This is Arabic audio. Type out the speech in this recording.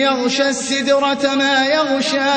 يغشى السدرة ما يغشى